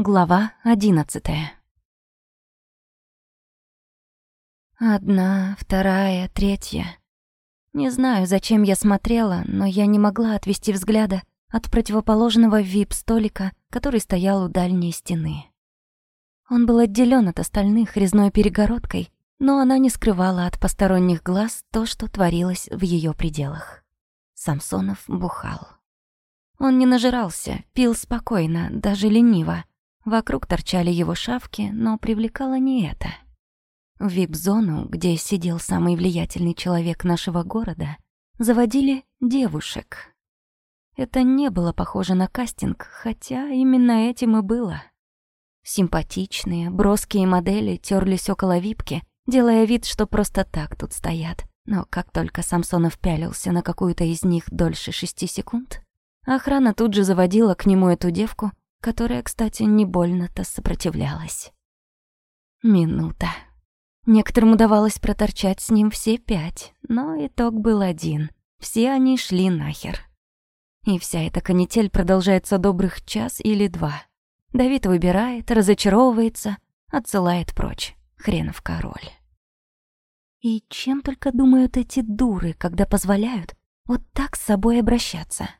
Глава одиннадцатая. Одна, вторая, третья. Не знаю, зачем я смотрела, но я не могла отвести взгляда от противоположного вип-столика, который стоял у дальней стены. Он был отделен от остальных резной перегородкой, но она не скрывала от посторонних глаз то, что творилось в ее пределах. Самсонов бухал. Он не нажирался, пил спокойно, даже лениво. Вокруг торчали его шавки, но привлекало не это. В вип-зону, где сидел самый влиятельный человек нашего города, заводили девушек. Это не было похоже на кастинг, хотя именно этим и было. Симпатичные, броские модели терлись около випки, делая вид, что просто так тут стоят. Но как только Самсонов пялился на какую-то из них дольше шести секунд, охрана тут же заводила к нему эту девку, которая, кстати, не больно-то сопротивлялась. Минута. Некоторым удавалось проторчать с ним все пять, но итог был один. Все они шли нахер. И вся эта канитель продолжается добрых час или два. Давид выбирает, разочаровывается, отсылает прочь. Хренов король. И чем только думают эти дуры, когда позволяют вот так с собой обращаться?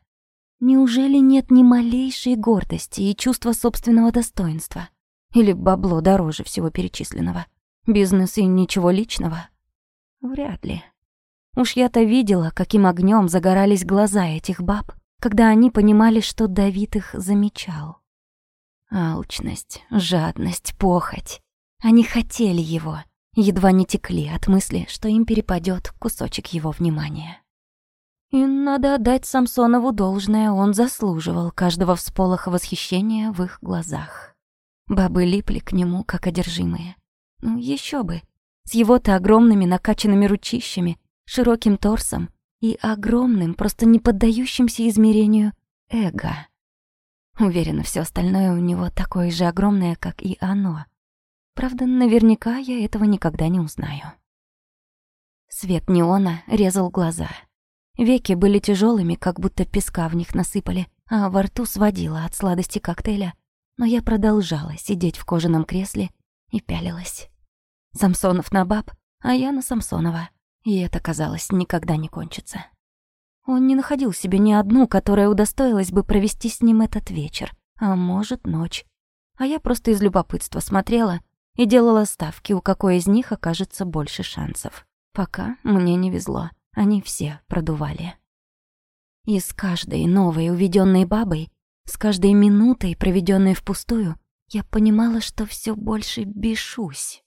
Неужели нет ни малейшей гордости и чувства собственного достоинства? Или бабло дороже всего перечисленного? Бизнес и ничего личного? Вряд ли. Уж я-то видела, каким огнем загорались глаза этих баб, когда они понимали, что Давид их замечал. Алчность, жадность, похоть. Они хотели его, едва не текли от мысли, что им перепадет кусочек его внимания. И надо отдать Самсонову должное, он заслуживал каждого всполоха восхищения в их глазах. Бабы липли к нему, как одержимые. Ну, еще бы. С его-то огромными накачанными ручищами, широким торсом и огромным, просто не поддающимся измерению, эго. Уверена, все остальное у него такое же огромное, как и оно — Правда, наверняка я этого никогда не узнаю. Свет неона резал глаза. Веки были тяжелыми, как будто песка в них насыпали, а во рту сводило от сладости коктейля, но я продолжала сидеть в кожаном кресле и пялилась. Самсонов на баб, а я на Самсонова, и это, казалось, никогда не кончится. Он не находил себе ни одну, которая удостоилась бы провести с ним этот вечер, а может, ночь. А я просто из любопытства смотрела и делала ставки, у какой из них окажется больше шансов. Пока мне не везло, они все продували. И с каждой новой уведенной бабой, с каждой минутой, проведенной впустую, я понимала, что все больше бешусь.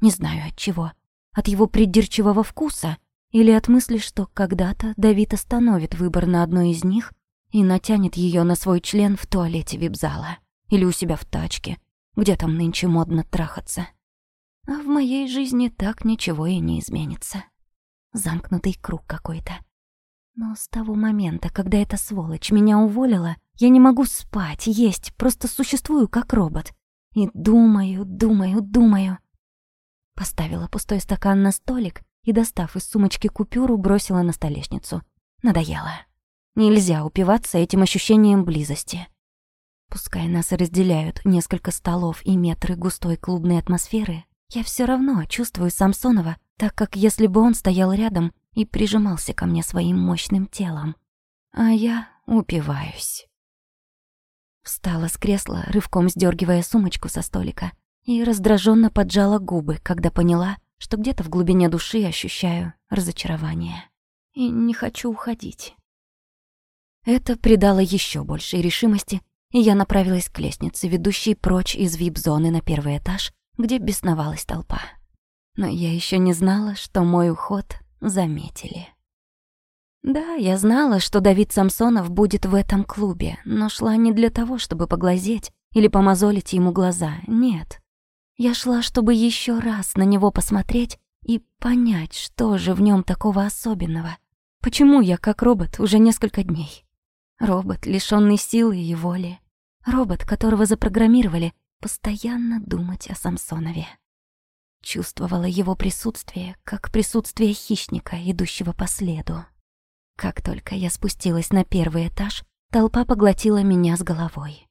Не знаю от чего. От его придирчивого вкуса или от мысли, что когда-то Давид остановит выбор на одной из них и натянет ее на свой член в туалете вип-зала или у себя в тачке, где там нынче модно трахаться. А в моей жизни так ничего и не изменится. Замкнутый круг какой-то. Но с того момента, когда эта сволочь меня уволила, я не могу спать, есть, просто существую как робот. И думаю, думаю, думаю. Поставила пустой стакан на столик и, достав из сумочки купюру, бросила на столешницу. Надоело. Нельзя упиваться этим ощущением близости. Пускай нас разделяют несколько столов и метры густой клубной атмосферы, я все равно чувствую Самсонова, так как если бы он стоял рядом и прижимался ко мне своим мощным телом. А я упиваюсь. Встала с кресла, рывком сдергивая сумочку со столика, и раздраженно поджала губы, когда поняла, что где-то в глубине души ощущаю разочарование. И не хочу уходить. Это придало еще большей решимости и я направилась к лестнице, ведущей прочь из вип-зоны на первый этаж, где бесновалась толпа. Но я еще не знала, что мой уход заметили. Да, я знала, что Давид Самсонов будет в этом клубе, но шла не для того, чтобы поглазеть или помозолить ему глаза, нет. Я шла, чтобы еще раз на него посмотреть и понять, что же в нем такого особенного. Почему я как робот уже несколько дней? Робот, лишённый силы и воли. Робот, которого запрограммировали постоянно думать о Самсонове. Чувствовала его присутствие, как присутствие хищника, идущего по следу. Как только я спустилась на первый этаж, толпа поглотила меня с головой.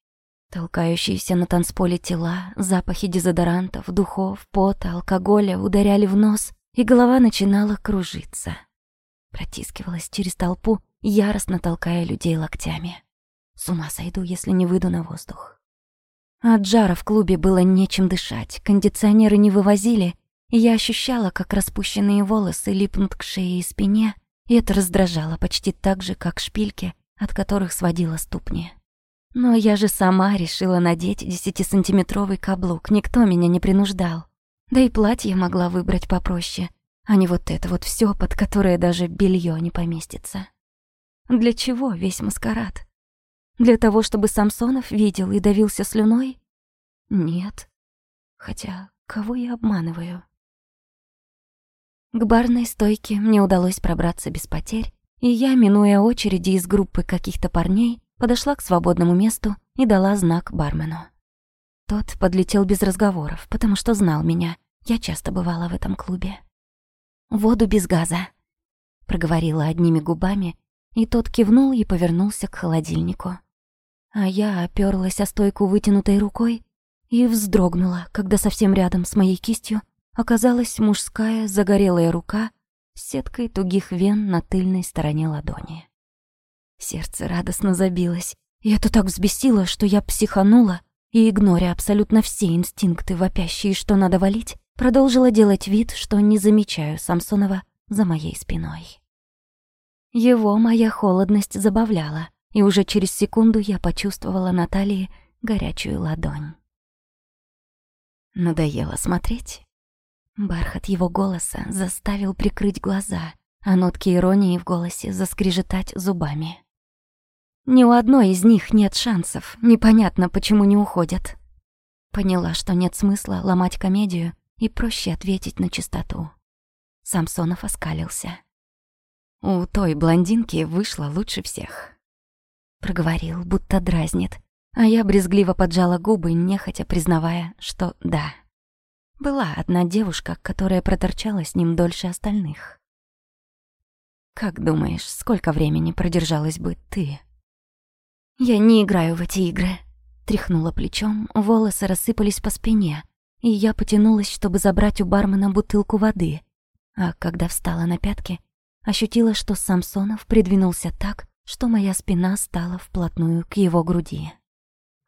Толкающиеся на танцполе тела, запахи дезодорантов, духов, пота, алкоголя ударяли в нос, и голова начинала кружиться. Протискивалась через толпу, яростно толкая людей локтями. С ума сойду, если не выйду на воздух. От жара в клубе было нечем дышать, кондиционеры не вывозили, и я ощущала, как распущенные волосы липнут к шее и спине, и это раздражало почти так же, как шпильки, от которых сводила ступни. Но я же сама решила надеть десятисантиметровый каблук, никто меня не принуждал. Да и платье могла выбрать попроще, а не вот это вот все, под которое даже белье не поместится. Для чего весь маскарад? Для того, чтобы Самсонов видел и давился слюной? Нет. Хотя, кого я обманываю? К барной стойке мне удалось пробраться без потерь, и я, минуя очереди из группы каких-то парней, подошла к свободному месту и дала знак бармену. Тот подлетел без разговоров, потому что знал меня. Я часто бывала в этом клубе. «Воду без газа», — проговорила одними губами, и тот кивнул и повернулся к холодильнику. А я оперлась о стойку вытянутой рукой и вздрогнула, когда совсем рядом с моей кистью оказалась мужская загорелая рука с сеткой тугих вен на тыльной стороне ладони. Сердце радостно забилось, и это так взбесило, что я психанула и, игноря абсолютно все инстинкты, вопящие, что надо валить, продолжила делать вид, что не замечаю Самсонова за моей спиной. Его моя холодность забавляла, и уже через секунду я почувствовала на талии горячую ладонь. Надоело смотреть. Бархат его голоса заставил прикрыть глаза, а нотки иронии в голосе заскрежетать зубами. Ни у одной из них нет шансов, непонятно, почему не уходят. Поняла, что нет смысла ломать комедию и проще ответить на чистоту. Самсонов оскалился. У той блондинки вышло лучше всех. Проговорил, будто дразнит, а я брезгливо поджала губы, нехотя признавая, что да. Была одна девушка, которая проторчала с ним дольше остальных. «Как думаешь, сколько времени продержалась бы ты?» «Я не играю в эти игры», — тряхнула плечом, волосы рассыпались по спине, и я потянулась, чтобы забрать у бармена бутылку воды. А когда встала на пятки, ощутила, что Самсонов придвинулся так, что моя спина стала вплотную к его груди.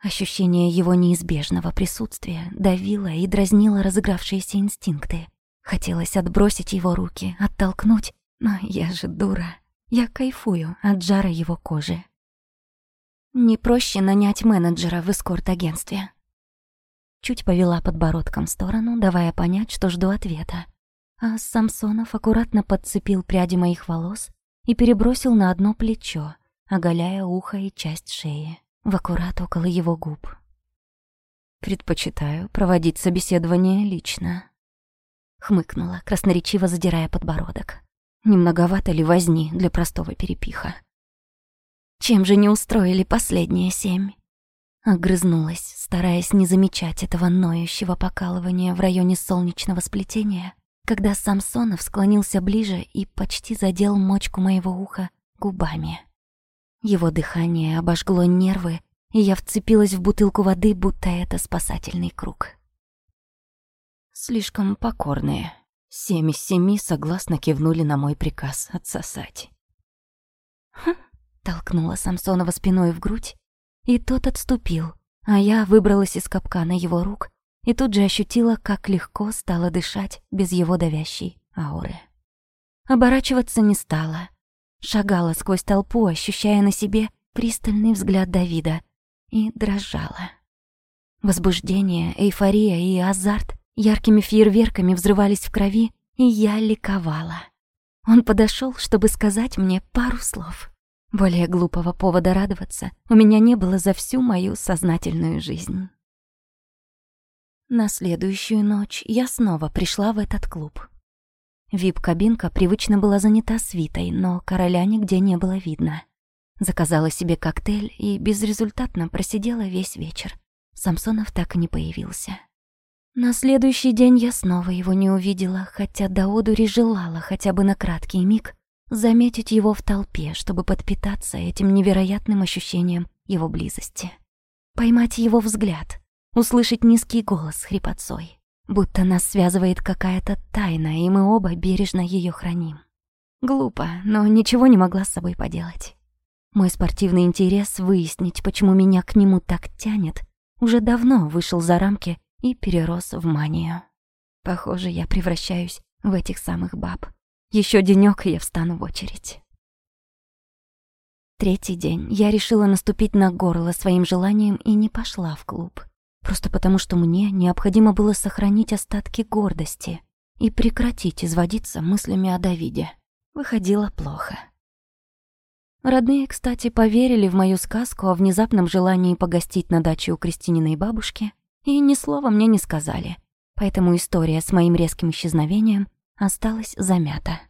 Ощущение его неизбежного присутствия давило и дразнило разыгравшиеся инстинкты. Хотелось отбросить его руки, оттолкнуть, но я же дура. Я кайфую от жара его кожи. Не проще нанять менеджера в эскорт-агентстве. Чуть повела подбородком в сторону, давая понять, что жду ответа. А Самсонов аккуратно подцепил пряди моих волос и перебросил на одно плечо, оголяя ухо и часть шеи в аккурат около его губ. «Предпочитаю проводить собеседование лично», — хмыкнула, красноречиво задирая подбородок. «Немноговато ли возни для простого перепиха?» «Чем же не устроили последние семь?» Огрызнулась, стараясь не замечать этого ноющего покалывания в районе солнечного сплетения, когда Самсонов склонился ближе и почти задел мочку моего уха губами. Его дыхание обожгло нервы, и я вцепилась в бутылку воды, будто это спасательный круг. Слишком покорные. Семь из семи согласно кивнули на мой приказ отсосать. «Хм!» — толкнула Самсонова спиной в грудь, и тот отступил, а я выбралась из капкана его рук и тут же ощутила, как легко стало дышать без его давящей ауры. Оборачиваться не стала, Шагала сквозь толпу, ощущая на себе пристальный взгляд Давида, и дрожала. Возбуждение, эйфория и азарт яркими фейерверками взрывались в крови, и я ликовала. Он подошел, чтобы сказать мне пару слов. Более глупого повода радоваться у меня не было за всю мою сознательную жизнь. На следующую ночь я снова пришла в этот клуб. Вип-кабинка привычно была занята свитой, но короля нигде не было видно. Заказала себе коктейль и безрезультатно просидела весь вечер. Самсонов так и не появился. На следующий день я снова его не увидела, хотя до одури желала хотя бы на краткий миг заметить его в толпе, чтобы подпитаться этим невероятным ощущением его близости. Поймать его взгляд, услышать низкий голос с хрипотцой. Будто нас связывает какая-то тайна, и мы оба бережно ее храним. Глупо, но ничего не могла с собой поделать. Мой спортивный интерес выяснить, почему меня к нему так тянет, уже давно вышел за рамки и перерос в манию. Похоже, я превращаюсь в этих самых баб. Еще денёк, и я встану в очередь. Третий день я решила наступить на горло своим желанием и не пошла в клуб. Просто потому, что мне необходимо было сохранить остатки гордости и прекратить изводиться мыслями о Давиде. Выходило плохо. Родные, кстати, поверили в мою сказку о внезапном желании погостить на даче у Кристининой бабушки и ни слова мне не сказали, поэтому история с моим резким исчезновением осталась замята.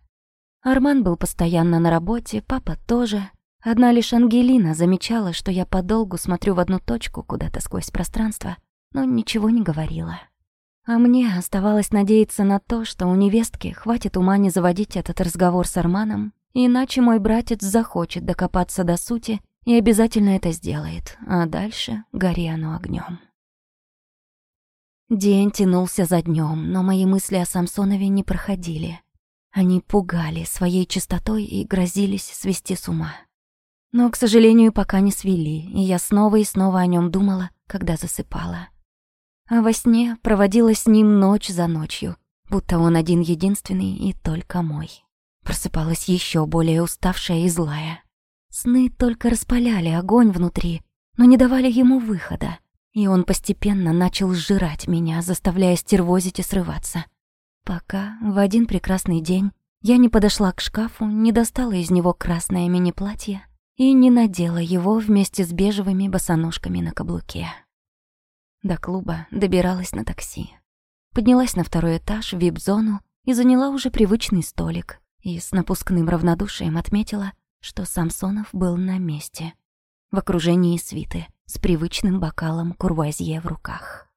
Арман был постоянно на работе, папа тоже. Одна лишь Ангелина замечала, что я подолгу смотрю в одну точку куда-то сквозь пространство, но ничего не говорила. А мне оставалось надеяться на то, что у невестки хватит ума не заводить этот разговор с Арманом, иначе мой братец захочет докопаться до сути и обязательно это сделает, а дальше гори оно огнем. День тянулся за днем, но мои мысли о Самсонове не проходили. Они пугали своей чистотой и грозились свести с ума. Но, к сожалению, пока не свели, и я снова и снова о нем думала, когда засыпала а во сне проводила с ним ночь за ночью, будто он один единственный и только мой. Просыпалась еще более уставшая и злая. Сны только распаляли огонь внутри, но не давали ему выхода, и он постепенно начал сжирать меня, заставляя стервозить и срываться. Пока в один прекрасный день я не подошла к шкафу, не достала из него красное мини-платье и не надела его вместе с бежевыми босоножками на каблуке. До клуба добиралась на такси. Поднялась на второй этаж в вип-зону и заняла уже привычный столик. И с напускным равнодушием отметила, что Самсонов был на месте. В окружении свиты, с привычным бокалом курвазье в руках.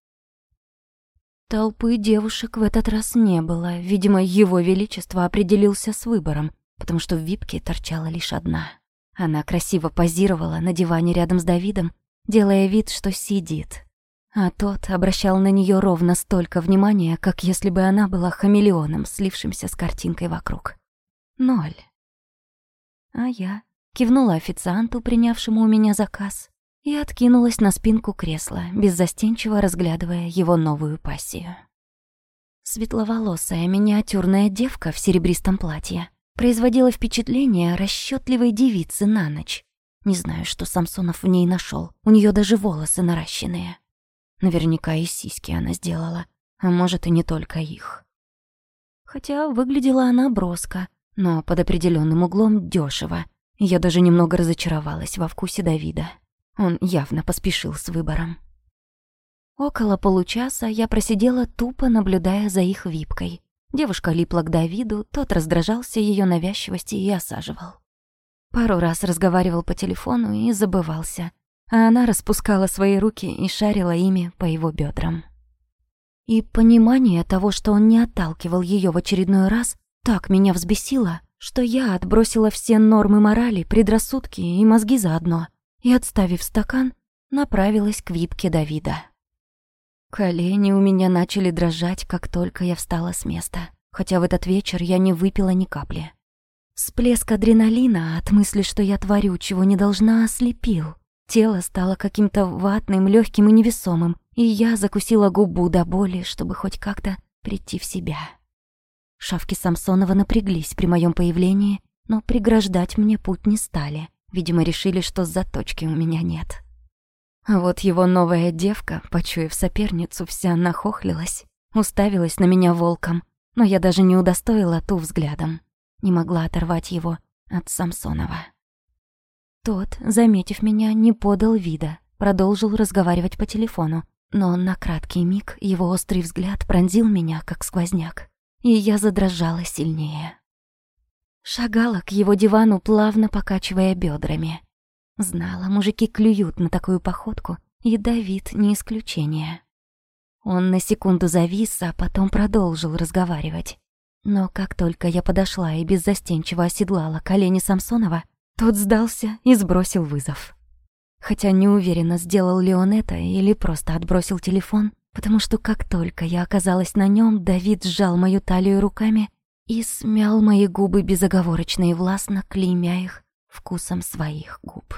Толпы девушек в этот раз не было. Видимо, его величество определился с выбором, потому что в випке торчала лишь одна. Она красиво позировала на диване рядом с Давидом, делая вид, что сидит, а тот обращал на нее ровно столько внимания, как если бы она была хамелеоном, слившимся с картинкой вокруг. Ноль. А я кивнула официанту, принявшему у меня заказ, и откинулась на спинку кресла, беззастенчиво разглядывая его новую пассию. Светловолосая миниатюрная девка в серебристом платье производила впечатление расчетливой девицы на ночь. Не знаю, что Самсонов в ней нашел. У нее даже волосы наращенные. Наверняка и сиськи она сделала, а может и не только их. Хотя выглядела она броско, но под определенным углом дешево. Я даже немного разочаровалась во вкусе Давида. Он явно поспешил с выбором. Около получаса я просидела тупо, наблюдая за их випкой. Девушка липла к Давиду, тот раздражался ее навязчивости и осаживал. Пару раз разговаривал по телефону и забывался, а она распускала свои руки и шарила ими по его бедрам. И понимание того, что он не отталкивал ее в очередной раз, так меня взбесило, что я отбросила все нормы морали, предрассудки и мозги заодно, и, отставив стакан, направилась к випке Давида. Колени у меня начали дрожать, как только я встала с места, хотя в этот вечер я не выпила ни капли. Всплеск адреналина от мысли, что я творю, чего не должна, ослепил. Тело стало каким-то ватным, легким и невесомым, и я закусила губу до боли, чтобы хоть как-то прийти в себя. Шавки Самсонова напряглись при моем появлении, но преграждать мне путь не стали. Видимо, решили, что заточки у меня нет. А вот его новая девка, почуяв соперницу, вся нахохлилась, уставилась на меня волком, но я даже не удостоила ту взглядом. Не могла оторвать его от Самсонова. Тот, заметив меня, не подал вида, продолжил разговаривать по телефону, но на краткий миг его острый взгляд пронзил меня, как сквозняк, и я задрожала сильнее. Шагала к его дивану, плавно покачивая бедрами. Знала, мужики клюют на такую походку, и Давид не исключение. Он на секунду завис, а потом продолжил разговаривать. Но как только я подошла и беззастенчиво оседлала колени Самсонова, тот сдался и сбросил вызов. хотя не уверена, сделал ли он это или просто отбросил телефон, потому что как только я оказалась на нем, Давид сжал мою талию руками и смял мои губы безоговорочно и властно, клеймя их вкусом своих губ.